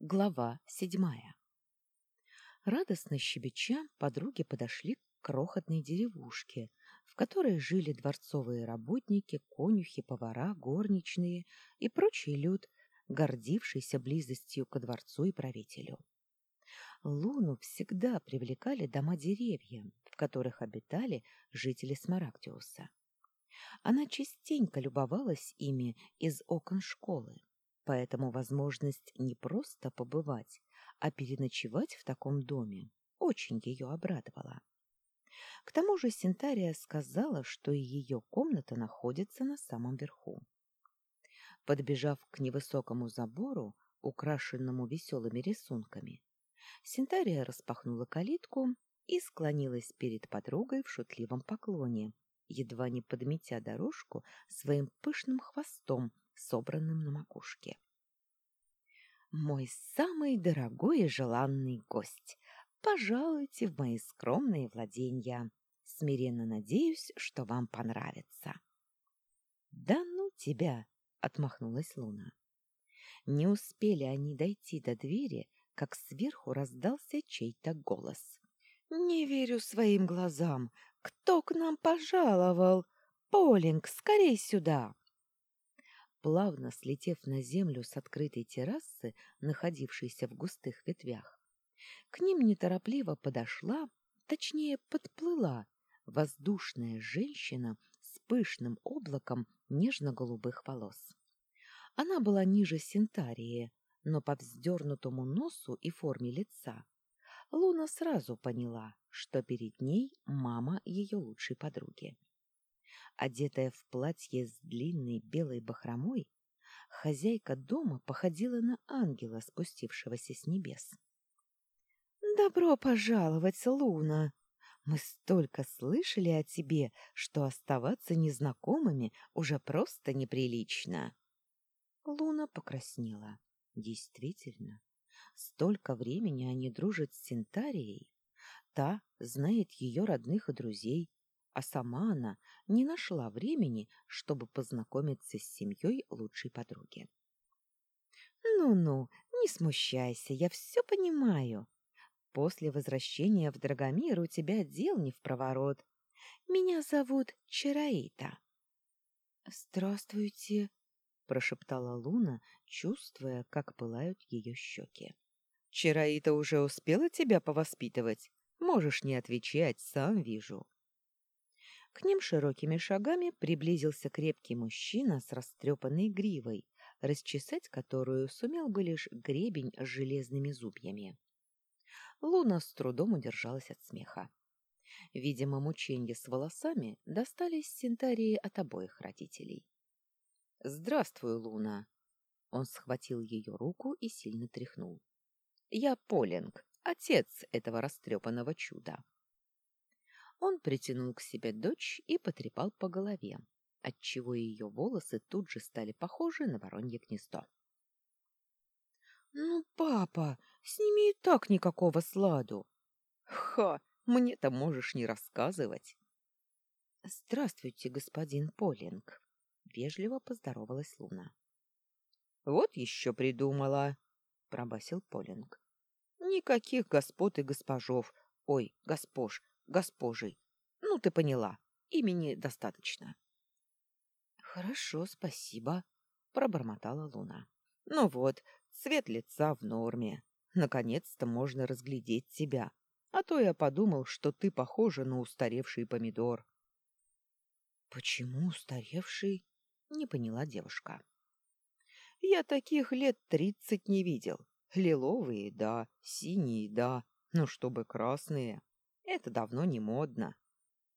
Глава седьмая Радостно щебеча подруги подошли к крохотной деревушке, в которой жили дворцовые работники, конюхи, повара, горничные и прочий люд, гордившийся близостью ко дворцу и правителю. Луну всегда привлекали дома-деревья, в которых обитали жители Смарагдиуса. Она частенько любовалась ими из окон школы поэтому возможность не просто побывать, а переночевать в таком доме очень ее обрадовала. К тому же Синтария сказала, что и ее комната находится на самом верху. Подбежав к невысокому забору, украшенному веселыми рисунками, Синтария распахнула калитку и склонилась перед подругой в шутливом поклоне, едва не подметя дорожку своим пышным хвостом собранным на макушке. «Мой самый дорогой и желанный гость, пожалуйте в мои скромные владения. Смиренно надеюсь, что вам понравится». «Да ну тебя!» — отмахнулась Луна. Не успели они дойти до двери, как сверху раздался чей-то голос. «Не верю своим глазам! Кто к нам пожаловал? Полинг, скорей сюда!» Плавно слетев на землю с открытой террасы, находившейся в густых ветвях. К ним неторопливо подошла, точнее подплыла, воздушная женщина с пышным облаком нежно-голубых волос. Она была ниже Синтарии, но по вздернутому носу и форме лица Луна сразу поняла, что перед ней мама ее лучшей подруги. Одетая в платье с длинной белой бахромой, хозяйка дома походила на ангела, спустившегося с небес. «Добро пожаловать, Луна! Мы столько слышали о тебе, что оставаться незнакомыми уже просто неприлично!» Луна покраснела. Действительно, столько времени они дружат с Синтарией. Та знает ее родных и друзей, а сама она не нашла времени, чтобы познакомиться с семьей лучшей подруги. «Ну-ну, не смущайся, я все понимаю. После возвращения в Драгомир у тебя дел не в проворот. Меня зовут Чараита». «Здравствуйте», — прошептала Луна, чувствуя, как пылают ее щеки. «Чараита уже успела тебя повоспитывать? Можешь не отвечать, сам вижу». К ним широкими шагами приблизился крепкий мужчина с растрепанной гривой, расчесать которую сумел бы лишь гребень с железными зубьями. Луна с трудом удержалась от смеха. Видимо, мученья с волосами достались Синтарии от обоих родителей. «Здравствуй, Луна!» Он схватил ее руку и сильно тряхнул. «Я Полинг, отец этого растрепанного чуда. Он притянул к себе дочь и потрепал по голове, отчего ее волосы тут же стали похожи на воронье гнездо. «Ну, папа, с ними и так никакого сладу!» «Ха! Мне-то можешь не рассказывать!» «Здравствуйте, господин Полинг!» — вежливо поздоровалась Луна. «Вот еще придумала!» — пробасил Полинг. «Никаких господ и госпожов, ой, госпож, госпожей. Ну, ты поняла, имени достаточно. Хорошо, спасибо, пробормотала Луна. Ну вот, цвет лица в норме. Наконец-то можно разглядеть тебя. А то я подумал, что ты похожа на устаревший помидор. Почему устаревший? Не поняла девушка. Я таких лет тридцать не видел. Лиловые, да, синие, да, но чтобы красные. Это давно не модно.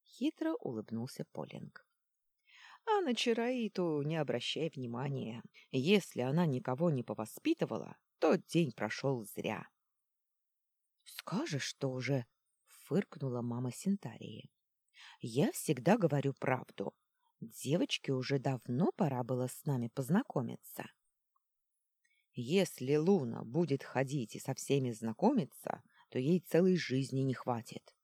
Хитро улыбнулся Полинг. А на Чараиту не обращай внимания. Если она никого не повоспитывала, тот день прошел зря. — Скажешь тоже, — фыркнула мама Синтарии. — Я всегда говорю правду. Девочке уже давно пора было с нами познакомиться. Если Луна будет ходить и со всеми знакомиться, то ей целой жизни не хватит.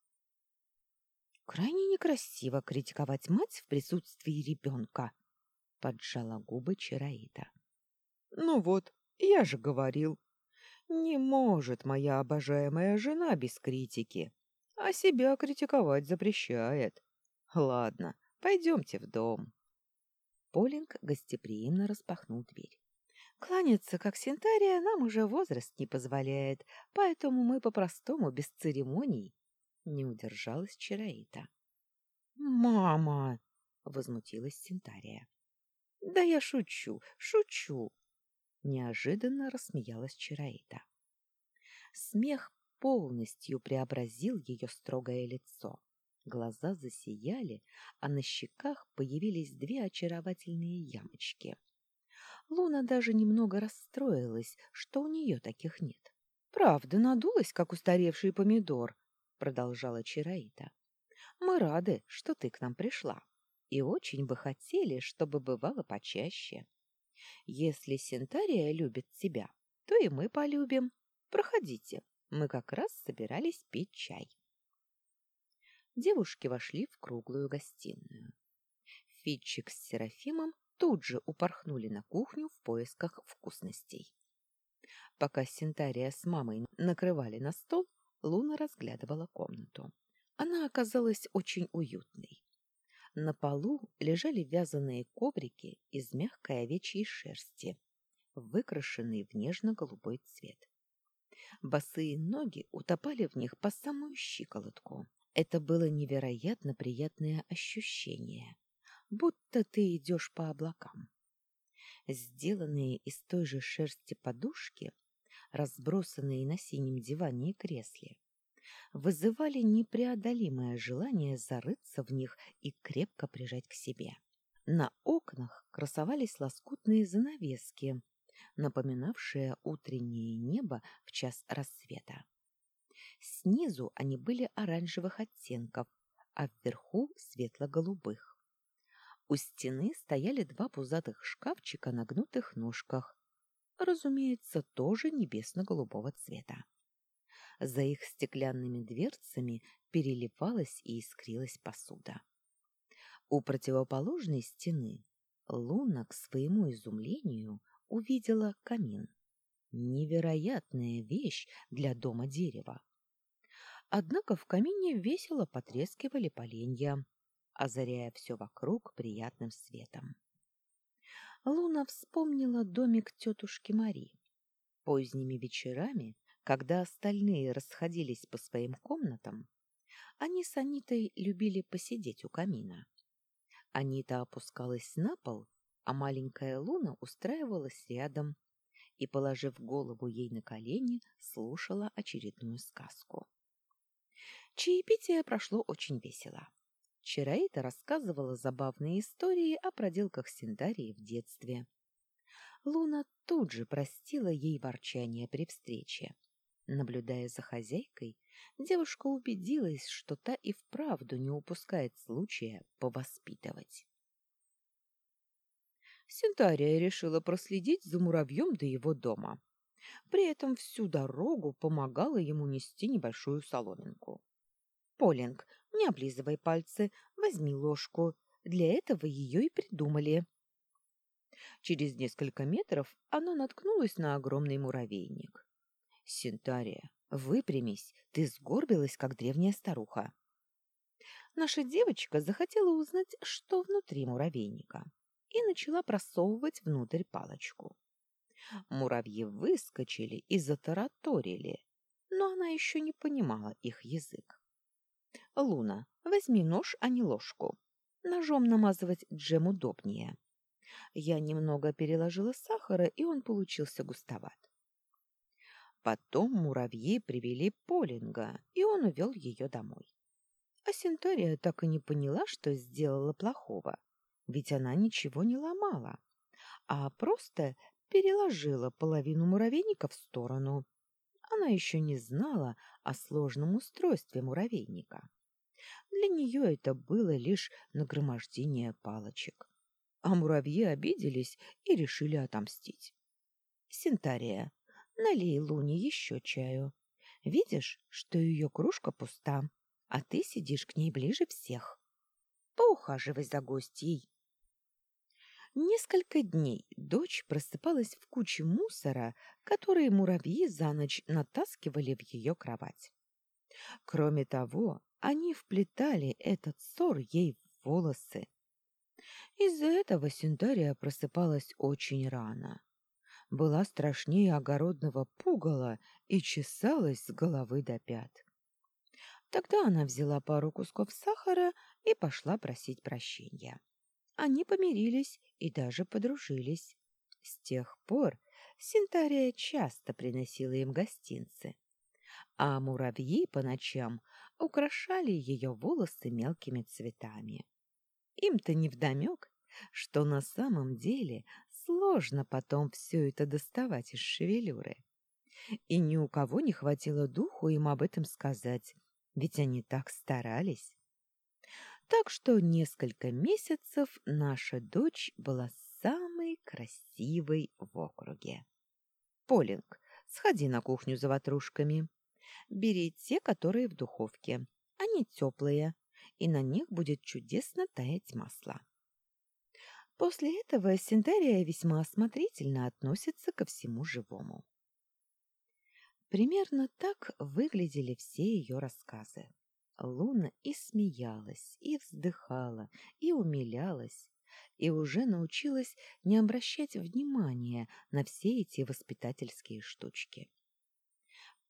Крайне некрасиво критиковать мать в присутствии ребенка, — поджала губы Чараита. — Ну вот, я же говорил. Не может моя обожаемая жена без критики, а себя критиковать запрещает. Ладно, пойдемте в дом. Полинг гостеприимно распахнул дверь. Кланяться, как синтария, нам уже возраст не позволяет, поэтому мы по-простому, без церемоний. Не удержалась Чараита. «Мама!» — возмутилась Синтария. «Да я шучу, шучу!» Неожиданно рассмеялась Чараита. Смех полностью преобразил ее строгое лицо. Глаза засияли, а на щеках появились две очаровательные ямочки. Луна даже немного расстроилась, что у нее таких нет. «Правда, надулась, как устаревший помидор», — продолжала Чараита. «Мы рады, что ты к нам пришла, и очень бы хотели, чтобы бывало почаще. Если Синтария любит тебя, то и мы полюбим. Проходите, мы как раз собирались пить чай». Девушки вошли в круглую гостиную. Фитчик с Серафимом тут же упорхнули на кухню в поисках вкусностей. Пока Синтария с мамой накрывали на стол, Луна разглядывала комнату. Она оказалась очень уютной. На полу лежали вязаные коврики из мягкой овечьей шерсти, выкрашенные в нежно-голубой цвет. Босые ноги утопали в них по самую щиколотку. Это было невероятно приятное ощущение, будто ты идешь по облакам. Сделанные из той же шерсти подушки, разбросанные на синем диване и кресле, вызывали непреодолимое желание зарыться в них и крепко прижать к себе. На окнах красовались лоскутные занавески, напоминавшие утреннее небо в час рассвета. Снизу они были оранжевых оттенков, а вверху светло-голубых. У стены стояли два пузатых шкафчика на гнутых ножках, разумеется, тоже небесно-голубого цвета. За их стеклянными дверцами переливалась и искрилась посуда. У противоположной стены Луна, к своему изумлению, увидела камин. Невероятная вещь для дома дерева. Однако в камине весело потрескивали поленья, озаряя все вокруг приятным светом. Луна вспомнила домик тетушки Мари. Поздними вечерами, когда остальные расходились по своим комнатам, они с Анитой любили посидеть у камина. Анита опускалась на пол, а маленькая Луна устраивалась рядом и, положив голову ей на колени, слушала очередную сказку. Чаепитие прошло очень весело. Чараита рассказывала забавные истории о проделках Синдарии в детстве. Луна тут же простила ей ворчание при встрече. Наблюдая за хозяйкой, девушка убедилась, что та и вправду не упускает случая повоспитывать. Синтария решила проследить за муравьем до его дома. При этом всю дорогу помогала ему нести небольшую соломинку. Полинг, не облизывай пальцы, возьми ложку. Для этого ее и придумали. Через несколько метров оно наткнулось на огромный муравейник. Синтария, выпрямись, ты сгорбилась, как древняя старуха. Наша девочка захотела узнать, что внутри муравейника, и начала просовывать внутрь палочку. Муравьи выскочили и затараторили, но она еще не понимала их язык. Луна, возьми нож, а не ложку. Ножом намазывать джем удобнее. Я немного переложила сахара, и он получился густоват. Потом муравьи привели Полинга, и он увел ее домой. А Синтория так и не поняла, что сделала плохого, ведь она ничего не ломала, а просто переложила половину муравейника в сторону. Она еще не знала о сложном устройстве муравейника. Для нее это было лишь нагромождение палочек. А муравьи обиделись и решили отомстить. «Синтария, налей Луне еще чаю. Видишь, что ее кружка пуста, а ты сидишь к ней ближе всех. Поухаживай за гостьей». Несколько дней дочь просыпалась в куче мусора, который муравьи за ночь натаскивали в ее кровать. Кроме того, они вплетали этот ссор ей в волосы. Из-за этого Синтария просыпалась очень рано. Была страшнее огородного пугала и чесалась с головы до пят. Тогда она взяла пару кусков сахара и пошла просить прощения. Они помирились и даже подружились. С тех пор Синтария часто приносила им гостинцы, а муравьи по ночам украшали ее волосы мелкими цветами. Им-то невдомек, что на самом деле сложно потом все это доставать из шевелюры. И ни у кого не хватило духу им об этом сказать, ведь они так старались. Так что несколько месяцев наша дочь была самой красивой в округе. Полинг, сходи на кухню за ватрушками. Бери те, которые в духовке. Они теплые, и на них будет чудесно таять масло. После этого Синтерия весьма осмотрительно относится ко всему живому. Примерно так выглядели все ее рассказы. Луна и смеялась, и вздыхала, и умилялась, и уже научилась не обращать внимания на все эти воспитательские штучки.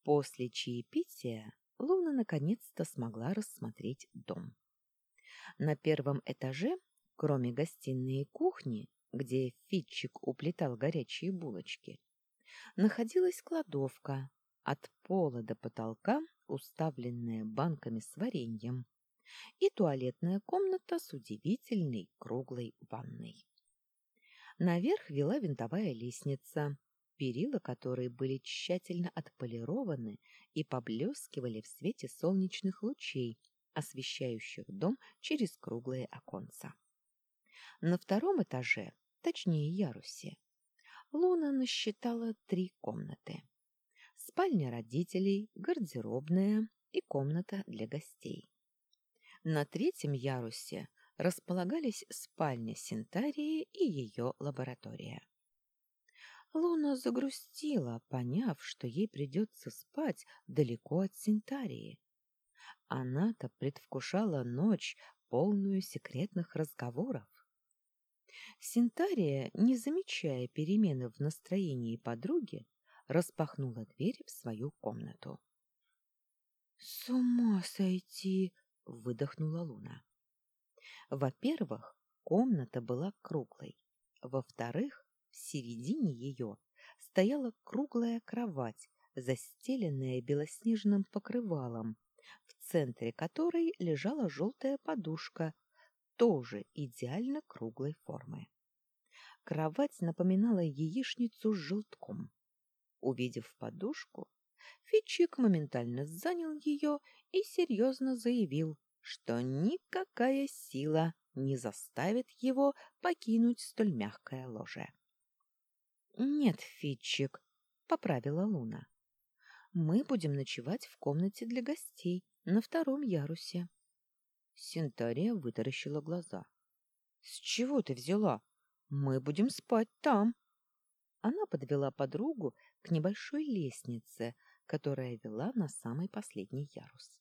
После чаепития Луна наконец-то смогла рассмотреть дом. На первом этаже, кроме гостиной и кухни, где Фитчик уплетал горячие булочки, находилась кладовка, от пола до потолка уставленная банками с вареньем, и туалетная комната с удивительной круглой ванной. Наверх вела винтовая лестница, перила которой были тщательно отполированы и поблескивали в свете солнечных лучей, освещающих дом через круглые оконца. На втором этаже, точнее ярусе, Луна насчитала три комнаты. Спальня родителей, гардеробная и комната для гостей. На третьем ярусе располагались спальня Синтарии и ее лаборатория. Луна загрустила, поняв, что ей придется спать далеко от Синтарии. Она-то предвкушала ночь, полную секретных разговоров. Синтария, не замечая перемены в настроении подруги, распахнула дверь в свою комнату. — С ума сойти! — выдохнула Луна. Во-первых, комната была круглой. Во-вторых, в середине ее стояла круглая кровать, застеленная белоснежным покрывалом, в центре которой лежала желтая подушка, тоже идеально круглой формы. Кровать напоминала яичницу с желтком. Увидев подушку, Фичик моментально занял ее и серьезно заявил, что никакая сила не заставит его покинуть столь мягкое ложе. «Нет, Фитчик», — поправила Луна. «Мы будем ночевать в комнате для гостей на втором ярусе». Синтария вытаращила глаза. «С чего ты взяла? Мы будем спать там». Она подвела подругу к небольшой лестнице, которая вела на самый последний ярус.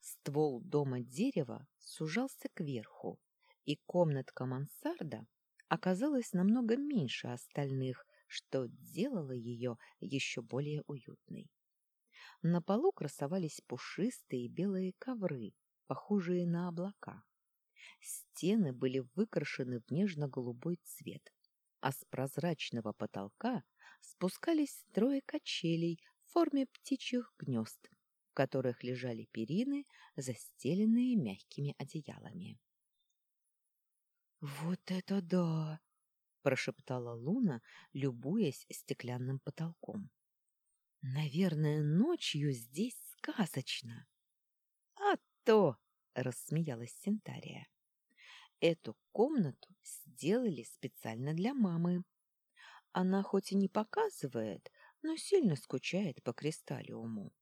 Ствол дома дерева сужался кверху, и комнатка мансарда оказалась намного меньше остальных, что делало ее еще более уютной. На полу красовались пушистые белые ковры, похожие на облака. Стены были выкрашены в нежно-голубой цвет, а с прозрачного потолка спускались трое качелей в форме птичьих гнезд, в которых лежали перины, застеленные мягкими одеялами. «Вот это да!» — прошептала Луна, любуясь стеклянным потолком. «Наверное, ночью здесь сказочно». «А то!» — рассмеялась Синтария. «Эту комнату сделали специально для мамы. Она хоть и не показывает, но сильно скучает по кристаллиуму.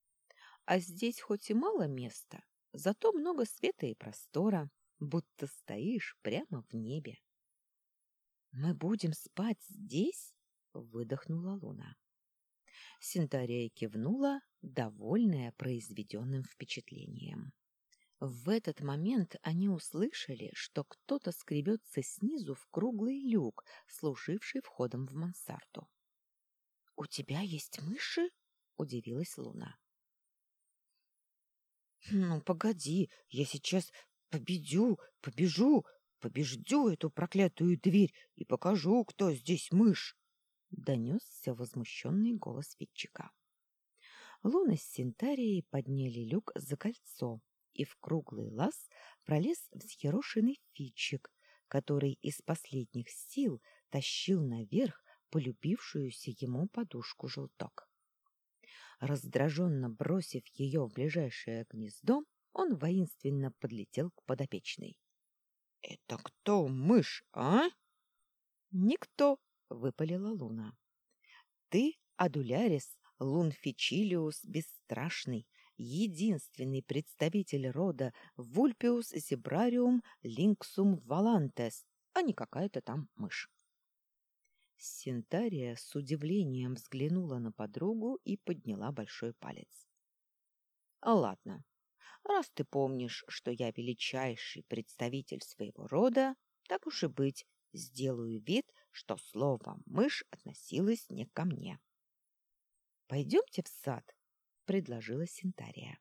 А здесь хоть и мало места, зато много света и простора, будто стоишь прямо в небе. Мы будем спать здесь? выдохнула Луна. Синтария кивнула, довольная произведенным впечатлением. В этот момент они услышали, что кто-то скребется снизу в круглый люк, служивший входом в мансарду. — У тебя есть мыши? — удивилась Луна. — Ну, погоди, я сейчас победю, побежу, побеждю эту проклятую дверь и покажу, кто здесь мышь! — донесся возмущенный голос Витчика. Луна с Синтарией подняли люк за кольцо, и в круглый лаз пролез взъерошенный Фитчик, который из последних сил тащил наверх полюбившуюся ему подушку желток. Раздраженно бросив ее в ближайшее гнездо, он воинственно подлетел к подопечной. — Это кто мышь, а? — Никто, — выпалила Луна. — Ты, Адулярис, Лунфичилиус Бесстрашный, единственный представитель рода Вульпиус зебрариум линксум валантес, а не какая-то там мышь. Синтария с удивлением взглянула на подругу и подняла большой палец. — ладно, раз ты помнишь, что я величайший представитель своего рода, так уж и быть, сделаю вид, что слово «мышь» относилось не ко мне. — Пойдемте в сад, — предложила Синтария.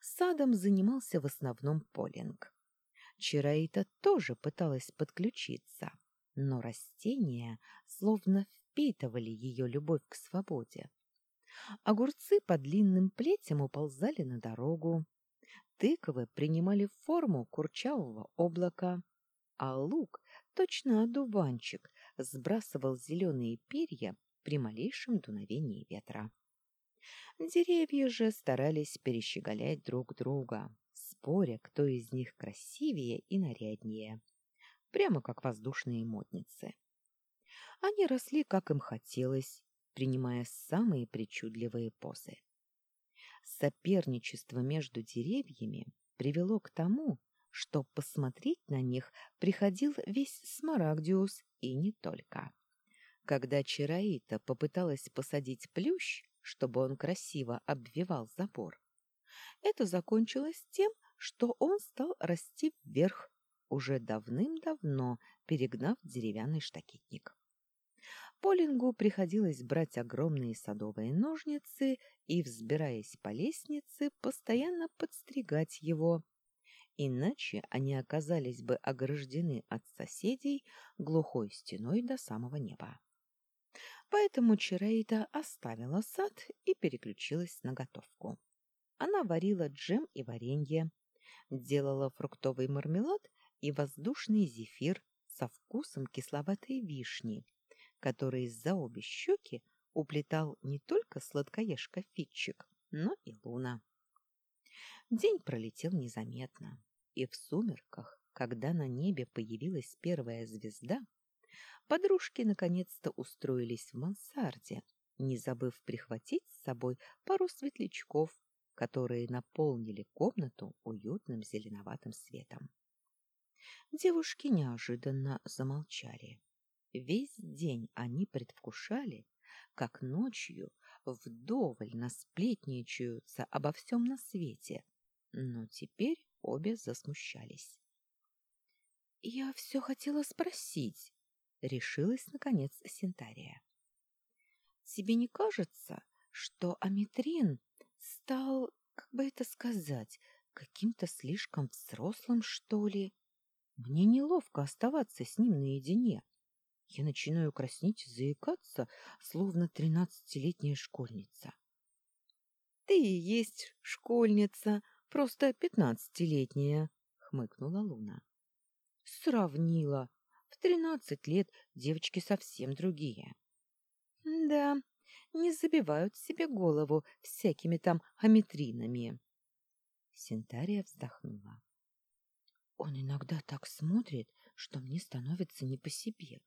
Садом занимался в основном Полинг. Чараита тоже пыталась подключиться — но растения словно впитывали ее любовь к свободе. Огурцы по длинным плетям уползали на дорогу, тыквы принимали форму курчавого облака, а лук, точно одуванчик, сбрасывал зеленые перья при малейшем дуновении ветра. Деревья же старались перещеголять друг друга, споря, кто из них красивее и наряднее прямо как воздушные модницы. Они росли, как им хотелось, принимая самые причудливые позы. Соперничество между деревьями привело к тому, что посмотреть на них приходил весь Смарагдиус и не только. Когда Чараита попыталась посадить плющ, чтобы он красиво обвивал забор, это закончилось тем, что он стал расти вверх, уже давным-давно перегнав деревянный штакетник. Полингу приходилось брать огромные садовые ножницы и, взбираясь по лестнице, постоянно подстригать его. Иначе они оказались бы ограждены от соседей глухой стеной до самого неба. Поэтому Чираита оставила сад и переключилась на готовку. Она варила джем и варенье, делала фруктовый мармелад и воздушный зефир со вкусом кисловатой вишни, который за обе щеки уплетал не только сладкоежка Фитчик, но и Луна. День пролетел незаметно, и в сумерках, когда на небе появилась первая звезда, подружки наконец-то устроились в мансарде, не забыв прихватить с собой пару светлячков, которые наполнили комнату уютным зеленоватым светом. Девушки неожиданно замолчали. Весь день они предвкушали, как ночью вдоволь насплетничаются обо всем на свете, но теперь обе засмущались. — Я все хотела спросить, — решилась, наконец, Синтария. — Тебе не кажется, что Аметрин стал, как бы это сказать, каким-то слишком взрослым, что ли? Мне неловко оставаться с ним наедине. Я начинаю краснеть заикаться, словно тринадцатилетняя школьница. — Ты и есть школьница, просто пятнадцатилетняя, — хмыкнула Луна. — Сравнила. В тринадцать лет девочки совсем другие. — Да, не забивают себе голову всякими там аметринами. Синтария вздохнула. Он иногда так смотрит, что мне становится не по себе.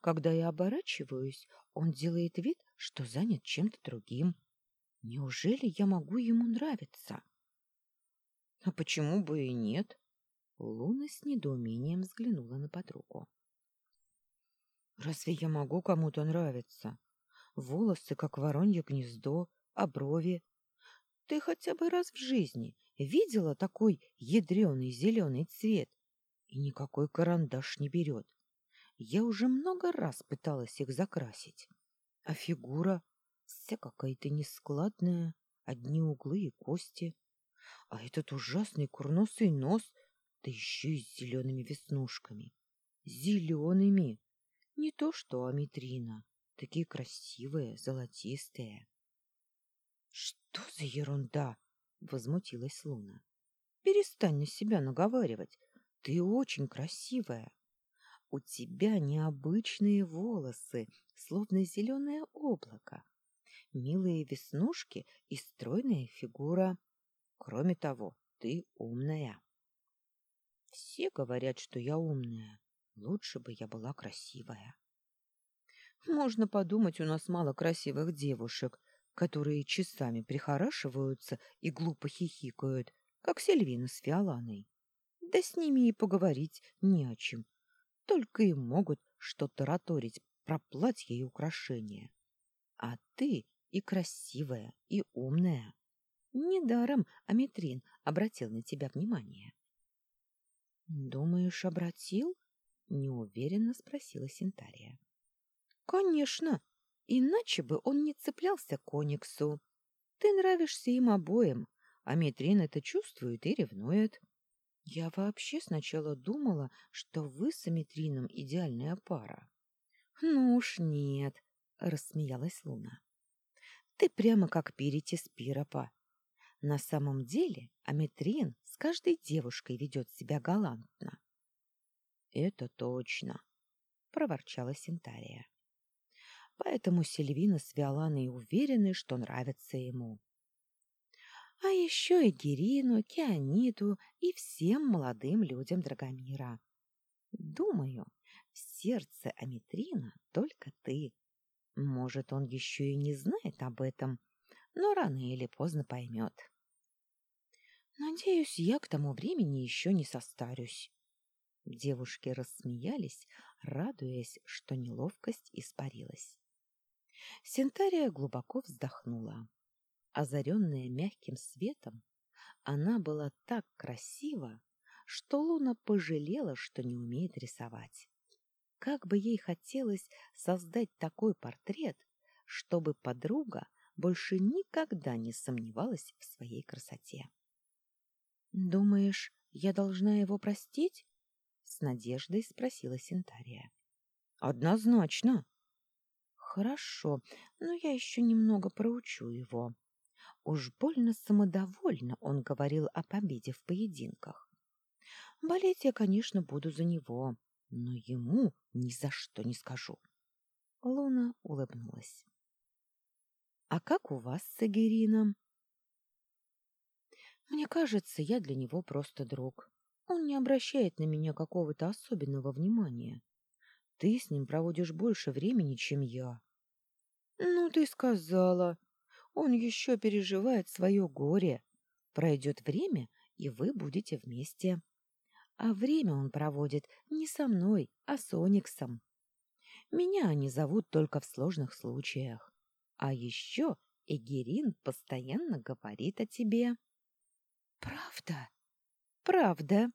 Когда я оборачиваюсь, он делает вид, что занят чем-то другим. Неужели я могу ему нравиться? А почему бы и нет? Луна с недоумением взглянула на подругу. Разве я могу кому-то нравиться? Волосы, как воронье гнездо, а брови... Ты хотя бы раз в жизни видела такой ядреный зеленый цвет? И никакой карандаш не берет. Я уже много раз пыталась их закрасить. А фигура вся какая-то нескладная, одни углы и кости. А этот ужасный курносый нос, да еще и с зелеными веснушками. Зелеными! Не то что Аметрина. Такие красивые, золотистые. — Что за ерунда? — возмутилась Луна. — Перестань на себя наговаривать. Ты очень красивая. У тебя необычные волосы, словно зеленое облако, милые веснушки и стройная фигура. Кроме того, ты умная. Все говорят, что я умная. Лучше бы я была красивая. Можно подумать, у нас мало красивых девушек, которые часами прихорашиваются и глупо хихикают, как Сильвина с Фиоланой. Да с ними и поговорить не о чем. Только и могут что-то раторить про платье и украшения. А ты и красивая, и умная. Недаром Аметрин обратил на тебя внимание. — Думаешь, обратил? — неуверенно спросила Синтария. — Конечно, иначе бы он не цеплялся к Ониксу. Ты нравишься им обоим, а Метрин это чувствует и ревнует. Я вообще сначала думала, что вы с Аметрином идеальная пара. — Ну уж нет, — рассмеялась Луна. — Ты прямо как Перетис Пиропа. На самом деле Аметрин с каждой девушкой ведет себя галантно. — Это точно, — проворчала Синтария. Поэтому Сильвина с Виоланой уверены, что нравится ему а еще и Герину, Кианиту и всем молодым людям Драгомира. Думаю, в сердце Аметрина только ты. Может, он еще и не знает об этом, но рано или поздно поймет. Надеюсь, я к тому времени еще не состарюсь. Девушки рассмеялись, радуясь, что неловкость испарилась. Сентария глубоко вздохнула. Озаренная мягким светом, она была так красива, что Луна пожалела, что не умеет рисовать. Как бы ей хотелось создать такой портрет, чтобы подруга больше никогда не сомневалась в своей красоте. «Думаешь, я должна его простить?» — с надеждой спросила Синтария. «Однозначно». «Хорошо, но я еще немного проучу его», Уж больно самодовольно он говорил о победе в поединках. Болеть я, конечно, буду за него, но ему ни за что не скажу. Луна улыбнулась. — А как у вас с Агирином? — Мне кажется, я для него просто друг. Он не обращает на меня какого-то особенного внимания. Ты с ним проводишь больше времени, чем я. — Ну, ты сказала, он еще переживает свое горе. Пройдет время, и вы будете вместе. А время он проводит не со мной, а с Ониксом. Меня они зовут только в сложных случаях. А еще Эгерин постоянно говорит о тебе. Правда? Правда.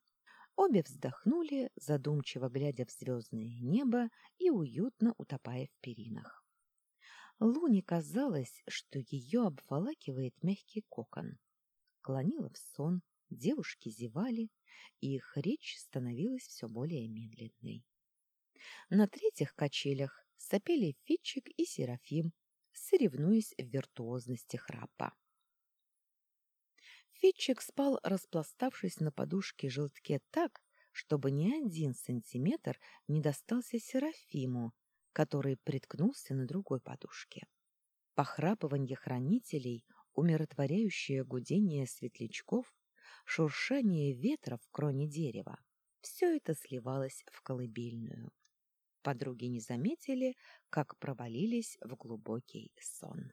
Обе вздохнули, задумчиво глядя в звездное небо и уютно утопая в перинах. Луне казалось, что ее обволакивает мягкий кокон. Клонила в сон, девушки зевали, и их речь становилась все более медленной. На третьих качелях сопели Фитчик и Серафим, соревнуясь в виртуозности храпа. Фитчик спал, распластавшись на подушке желтке так, чтобы ни один сантиметр не достался Серафиму, который приткнулся на другой подушке. Похрапывание хранителей, умиротворяющее гудение светлячков, шуршание ветра в кроне дерева — все это сливалось в колыбельную. Подруги не заметили, как провалились в глубокий сон.